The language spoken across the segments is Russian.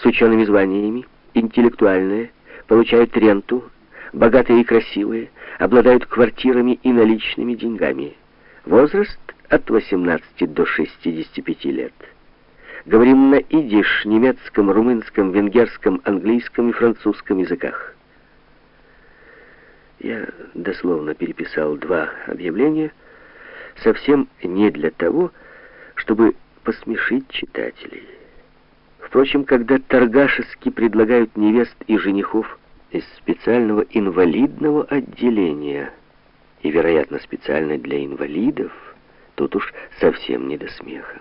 с учеными званиями, интеллектуальные, получают ренту, богатые и красивые, обладают квартирами и наличными деньгами. Возраст от 18 до 65 лет. Говорим на идиш, немецком, румынском, венгерском, английском и французском языках. Я дословно переписал два объявления, совсем не для того, чтобы посмешить читателей. Впрочем, когда торгашески предлагают невест и женихов из специального инвалидного отделения, и, вероятно, специально для инвалидов, тут уж совсем не до смеха.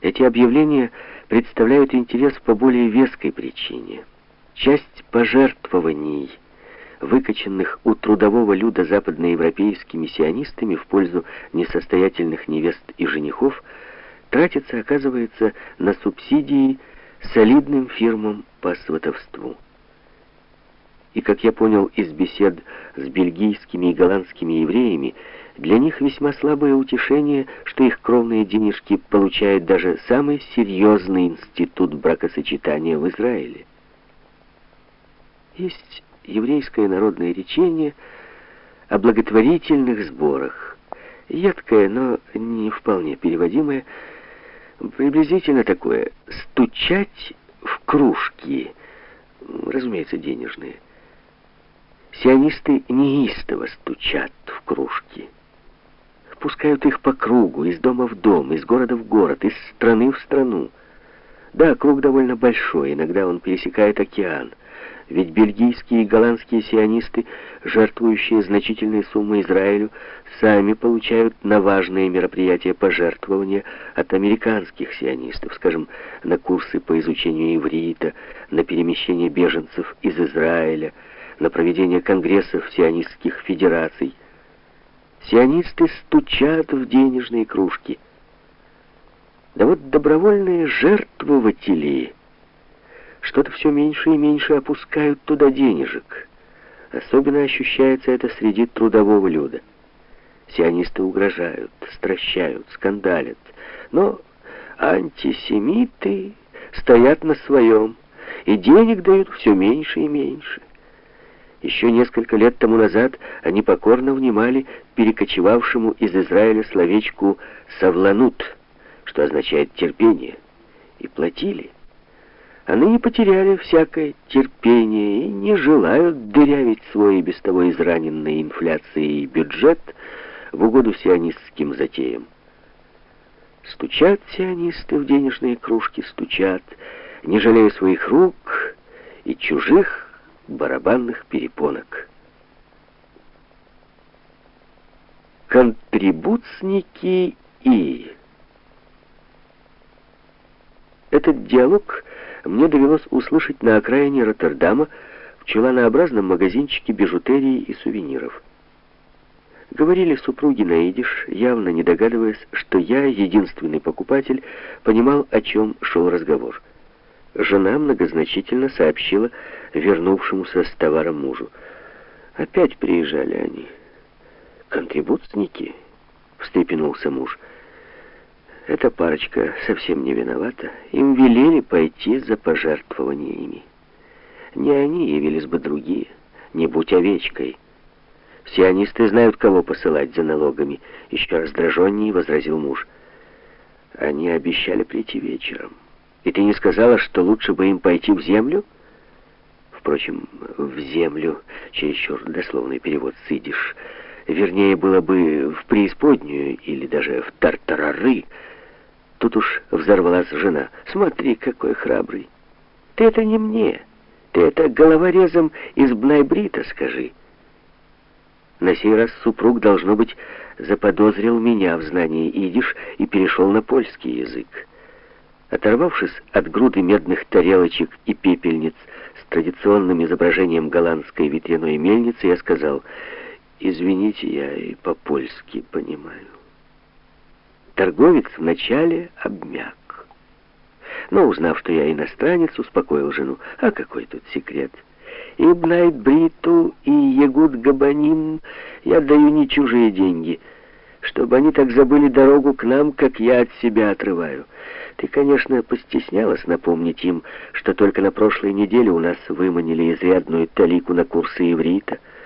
Эти объявления представляют интерес по более веской причине. Часть пожертвований, выкачанных у трудового люда западноевропейскими сионистами в пользу несостоятельных невест и женихов, тратится, оказывается, на субсидии солидным фирмам по сватовству. И, как я понял из бесед с бельгийскими и голландскими евреями, для них весьма слабое утешение, что их кровные денежки получает даже самый серьезный институт бракосочетания в Израиле. Есть еврейское народное речение о благотворительных сборах. Едкое, но не вполне переводимое, приблизительно такое «стучать в кружки», разумеется, денежные. Сионисты неистово стучат в кружки пускают их по кругу, из дома в дом, из города в город, из страны в страну. Да, круг довольно большой, иногда он пересекает океан. Ведь бельгийские и голландские сионисты, жертвующие значительные суммы Израилю, сами получают на важные мероприятия пожертвования от американских сионистов, скажем, на курсы по изучению иврита, на перемещение беженцев из Израиля, на проведение конгрессов сионистских федераций – Сионисты стучат в денежные кружки. Да вот добровольные жертвователи что-то все меньше и меньше опускают туда денежек. Особенно ощущается это среди трудового люда. Сионисты угрожают, стращают, скандалят. Но антисемиты стоят на своем, и денег дают все меньше и меньше. Еще несколько лет тому назад они покорно внимали перекочевавшему из Израиля словечку «савланут», что означает «терпение», и платили. Они не потеряли всякое терпение и не желают дырявить свой без того израненный инфляцией бюджет в угоду сионистским затеям. Стучат сионисты в денежные кружки, стучат, не жалея своих рук и чужих барабанных перепонок. Контрибуцники и... Этот диалог мне довелось услышать на окраине Роттердама в челанообразном магазинчике бижутерии и сувениров. Говорили супруги на идиш, явно не догадываясь, что я, единственный покупатель, понимал, о чем шел разговор. Жена многозначительно сообщила вернувшемуся с товаром мужу. Опять приезжали они. «Контрибуцники?» — встрепенулся муж. «Эта парочка совсем не виновата. Им велели пойти за пожертвованиями. Не они, явились бы другие, не будь овечкой». «Сионисты знают, кого посылать за налогами», — еще раздраженнее возразил муж. «Они обещали прийти вечером». И ты не сказала, что лучше бы им пойти в землю? Впрочем, в землю, чересчур дословный перевод сидишь. Вернее, было бы в преисподнюю или даже в тартарары. Тут уж взорвалась жена. Смотри, какой храбрый. Ты это не мне. Ты это головорезом из Бнайбрита скажи. На сей раз супруг, должно быть, заподозрил меня в знании идиш и перешел на польский язык. Оторвавшись от груды медных тарелочек и пепельниц с традиционным изображением голландской ветряной мельницы, я сказал, «Извините, я и по-польски понимаю». Торговец вначале обмяк. Но, узнав, что я иностранец, успокоил жену. А какой тут секрет? И Бнайт Бриту, и Егуд Габаним я даю не чужие деньги — чтобы они так забыли дорогу к нам, как я от себя отрываю. Ты, конечно, постеснялась напомнить им, что только на прошлой неделе у нас выманили изрядную талику на курсы иврита.